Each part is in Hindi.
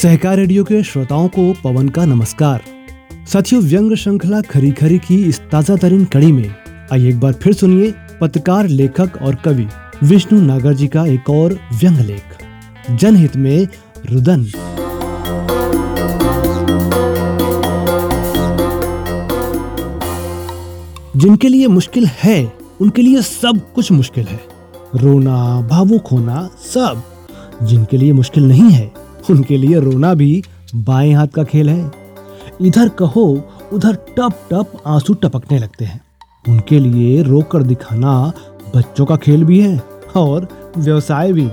सहकार रेडियो के श्रोताओं को पवन का नमस्कार। साथियों व्यंग श्रृंखला खरी खरी की इस ताज़ा तरीन कड़ी में आइए एक बार फिर सुनिए पत्रकार, लेखक और कवि विष्णु नागर जी का एक और व्यंग लेख। जनहित में रुदन। जिनके लिए मुश्किल है, उनके लिए सब कुछ मुश्किल है। रोना, भावुक होना, सब जिनके लिए मुश्किल नहीं है उनके लिए रोना भी बाएँ हाथ का खेल है। इधर कहो, उधर टप टप आँसू टपकने लगते हैं। उनके लिए रोकर दिखाना बच्चों का खेल भी है और व्यवसाय भी।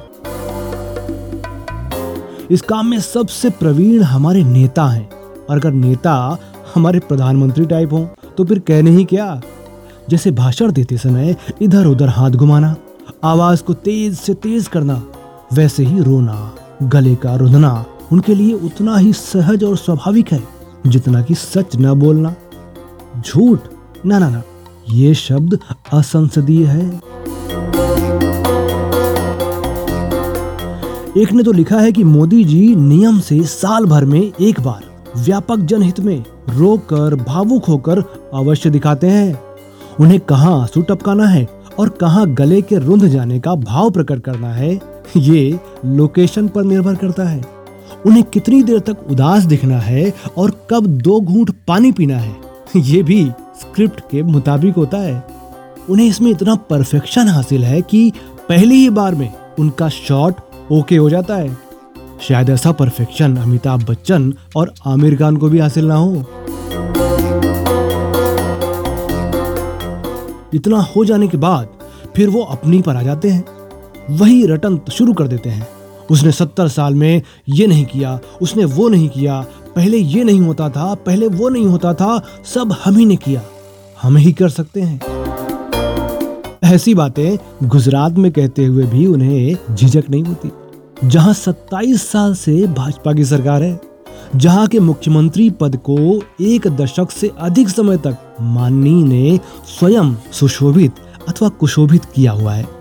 इस काम में सबसे प्रवीण हमारे नेता हैं। और अगर नेता हमारे प्रधानमंत्री टाइप हो तो फिर कहने ही क्या? जैसे भाषण देते समय इधर उधर हाथ घुमाना, आवाज़ को तेज से तेज करना, वैसे ही रोना। गले का रुदना उनके लिए उतना ही सहज और स्वाभाविक है, जितना कि सच न बोलना। झूठ? ना ना ना, ये शब्द असंसदीय है। एक ने तो लिखा है कि मोदी जी नियम से साल भर में एक बार व्यापक जनहित में रोक कर भावुक होकर अवश्य दिखाते हैं। उन्हें कहाँ आँसू टपकाना है और कहाँ गले के रुंध जाने का भाव प्रकट करना है ये लोकेशन पर निर्भर करता है। उन्हें कितनी देर तक उदास दिखना है और कब दो घूंट पानी पीना है, ये भी स्क्रिप्ट के मुताबिक होता है। उन्हें इसमें इतना परफेक्शन हासिल है कि पहली ही बार में उनका शॉट ओके हो जाता है। शायद ऐसा परफेक्शन अमिताभ बच्चन और आमिर खान को भी हासिल ना हो। इतना हो जाने के बाद फिर वो अपनी पर आ जाते हैं। वही रटन शुरू कर देते हैं। उसने सत्तर साल में ये नहीं किया, उसने वो नहीं किया, पहले ये नहीं होता था, पहले वो नहीं होता था, सब हम ही ने किया। हम ही कर सकते हैं। ऐसी बातें गुजरात में कहते हुए भी उन्हें झिझक नहीं होती। जहाँ 27 साल से भाजपा की सरकार है, जहाँ के मुख्यमंत्री पद को एक दशक से अधिक समय तक माननी ने स्वयं सुशोभित अथवा कुशोभित किया हुआ है।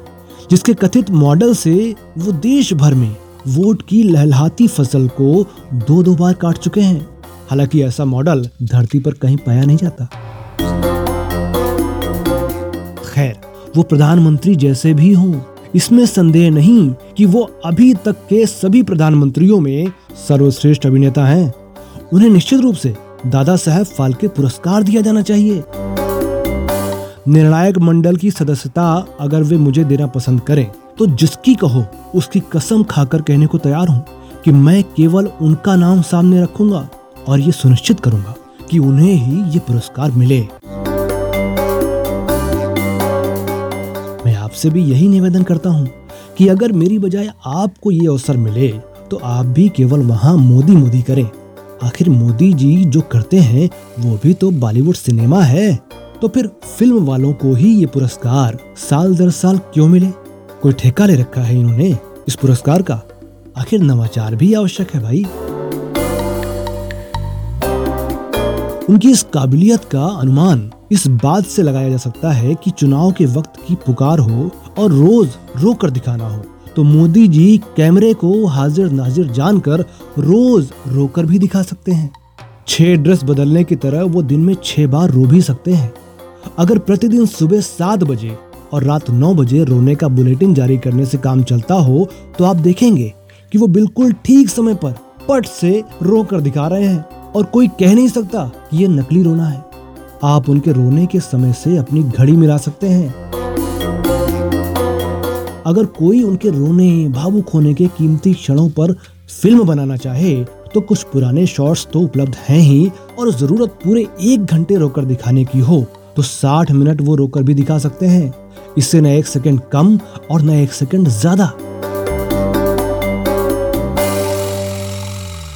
जिसके कथित मॉडल से वो देश भर में वोट की लहलहाती फ़सल को दो दो बार काट चुके हैं। हालाँकि ऐसा मॉडल धरती पर कहीं पाया नहीं जाता। खैर, वो प्रधानमंत्री जैसे भी हों, इसमें संदेह नहीं कि वो अभी तक के सभी प्रधानमंत्रियों में सर्वश्रेष्ठ अभिनेता हैं। उन्हें निश्चित रूप से दादा साहेब फाल्के पुरस्कार दिया जाना चाहिए। निर्णायक मंडल की सदस्यता अगर वे मुझे देना पसंद करें तो जिसकी कहो, उसकी कसम खाकर कहने को तैयार हूँ कि मैं केवल उनका नाम सामने रखूँगा और ये सुनिश्चित करूँगा कि उन्हें ही ये पुरस्कार मिले। मैं आपसे भी यही निवेदन करता हूँ कि अगर मेरी बजाय आपको ये अवसर मिले तो आप भी केवल वहाँ मोदी मोदी करें। आखिर मोदी जी जो करते हैं, वो भी तो बॉलीवुड सिनेमा है। तो फिर फ़िल्म वालों को ही ये पुरस्कार साल दर साल क्यों मिले? कोई ठेका ले रखा है इन्होंने इस पुरस्कार का? आखिर नवाचार भी आवश्यक है भाई। उनकी इस काबिलियत का अनुमान इस बात से लगाया जा सकता है कि चुनाव के वक्त की पुकार हो और रोज रोक कर दिखाना हो तो मोदी जी कैमरे को हाजिर नाजिर जानकर रोज रोकर भी दिखा सकते हैं। छह ड्रेस बदलने की तरह वो दिन में छह बार रो भी सकते हैं। अगर प्रतिदिन सुबह सात बजे और रात नौ बजे रोने का बुलेटिन जारी करने से काम चलता हो तो आप देखेंगे कि वो बिल्कुल ठीक समय पर पट से रो कर दिखा रहे हैं। और कोई कह नहीं सकता कि ये नकली रोना है। आप उनके रोने के समय से अपनी घड़ी मिला सकते हैं। अगर कोई उनके रोने, भावुक होने के कीमती क्षणों पर फ़िल्म बनाना चाहे तो कुछ पुराने शॉट्स तो उपलब्ध हैं ही, और ज़रूरत पूरे एक घंटे रोकर दिखाने की हो। तो 60 मिनट वो रोकर भी दिखा सकते हैं। इससे न एक सेकंड कम और न एक सेकंड ज़्यादा।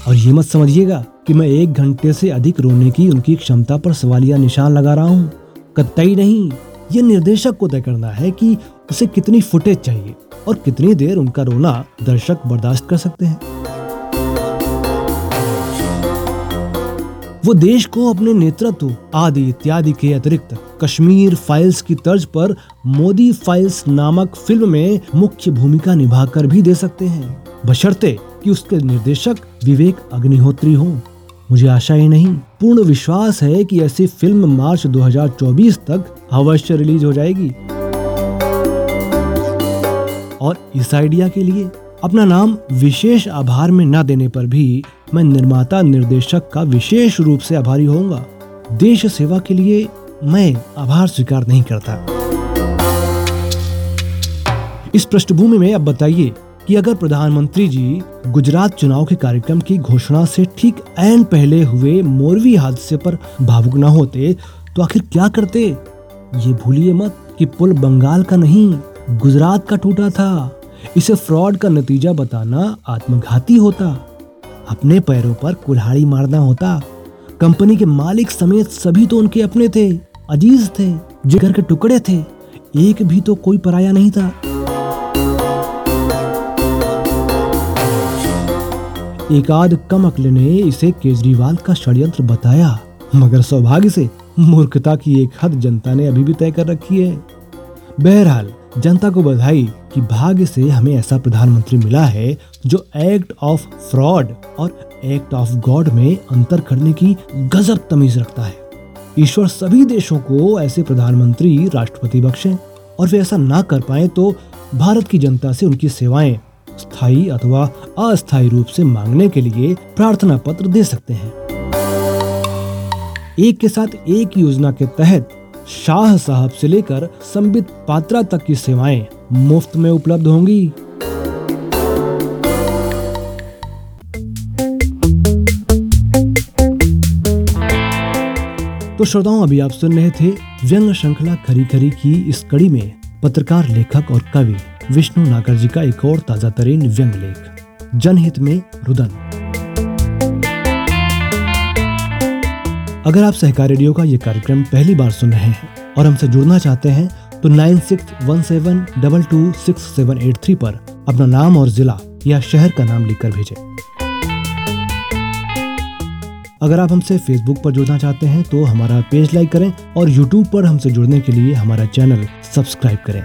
और ये मत समझिएगा कि मैं एक घंटे से अधिक रोने की उनकी क्षमता पर सवालिया निशान लगा रहा हूँ। कतई नहीं, ये निर्देशक को तय करना है कि उसे कितनी फुटेज चाहिए और कितनी देर उनका रोना दर्शक बर्दाश्त कर सकते हैं। वो देश को अपने नेतृत्व, आदि इत्यादि के अतिरिक्त कश्मीर फाइल्स की तर्ज पर मोदी फाइल्स नामक फ़िल्म में मुख्य भूमिका निभाकर भी दे सकते हैं। बशर्ते कि उसके निर्देशक विवेक अग्निहोत्री हों। मुझे आशा ही नहीं, पूर्ण विश्वास है कि ऐसी फ़िल्म मार्च 2024 तक अवश्य रिलीज़ हो जाएगी। और इस आइडिया के लिए अपना नाम विशेष आभार में न देने पर भी मैं निर्माता निर्देशक का विशेष रूप से आभारी होऊँगा। देश सेवा के लिए मैं आभार स्वीकार नहीं करता। इस पृष्ठभूमि में अब बताइए कि अगर प्रधानमंत्री जी गुजरात चुनाव के कार्यक्रम की घोषणा से ठीक ऐन पहले हुए मोरवी हादसे पर भावुक न होते तो आखिर क्या करते? ये भूलिए मत कि पुल बंगाल का नहीं, गुजरात का टूटा था। इसे फ्रॉड का नतीजा बताना आत्मघाती होता। अपने पैरों पर कुल्हाड़ी मारना होता। कंपनी के मालिक समेत सभी तो उनके अपने थे, अज़ीज़ थे, जिगर के टुकड़े थे, एक भी तो कोई पराया नहीं था। एक आध कम अकल ने इसे केजरीवाल का षड्यंत्र बताया, मगर सौभाग्य से मूर्खता की एक हद जनता ने अभी भी तय कर रखी है। बहरहाल जनता को बधाई कि भाग्य से हमें ऐसा प्रधानमंत्री मिला है जो एक्ट ऑफ़ फ्रॉड और एक्ट ऑफ़ गॉड में अंतर करने की गजब तमीज रखता है। ईश्वर सभी देशों को ऐसे प्रधानमंत्री, राष्ट्रपति बख्शे और वे ऐसा ना कर पाए तो भारत की जनता से उनकी सेवाएँ स्थायी अथवा अस्थायी रूप से मांगने के लिए प्रार्थना पत्र दे सकते हैं। एक के साथ एक योजना के तहत शाह साहब से लेकर संबित पात्रा तक की सेवाएँ मुफ़्त में उपलब्ध होंगी। तो श्रोताओं, अभी आप सुन रहे थे व्यंग श्रृंखला खरी खरी की इस कड़ी में पत्रकार, लेखक और कवि विष्णु नागर जी का एक और ताज़ा तरीन व्यंग लेख, जनहित में रुदन। अगर आप सहकार रेडियो का ये कार्यक्रम पहली बार सुन रहे हैं और हमसे जुड़ना चाहते हैं तो nine six one seven double two six seven eight three पर अपना नाम और जिला या शहर का नाम लिखकर भेजें। अगर आप हमसे फेसबुक पर जुड़ना चाहते हैं तो हमारा पेज लाइक करें और यूट्यूब पर हमसे जुड़ने के लिए हमारा चैनल सब्सक्राइब करें।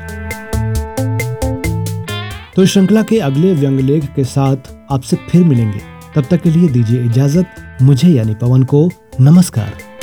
तो श्रृंखला के अगले व्यंग लेख के साथ आपसे फिर मिलेंगे। तब तक के लिए दीजिए इजाज़त। मुझे यानी पवन को नमस्कार।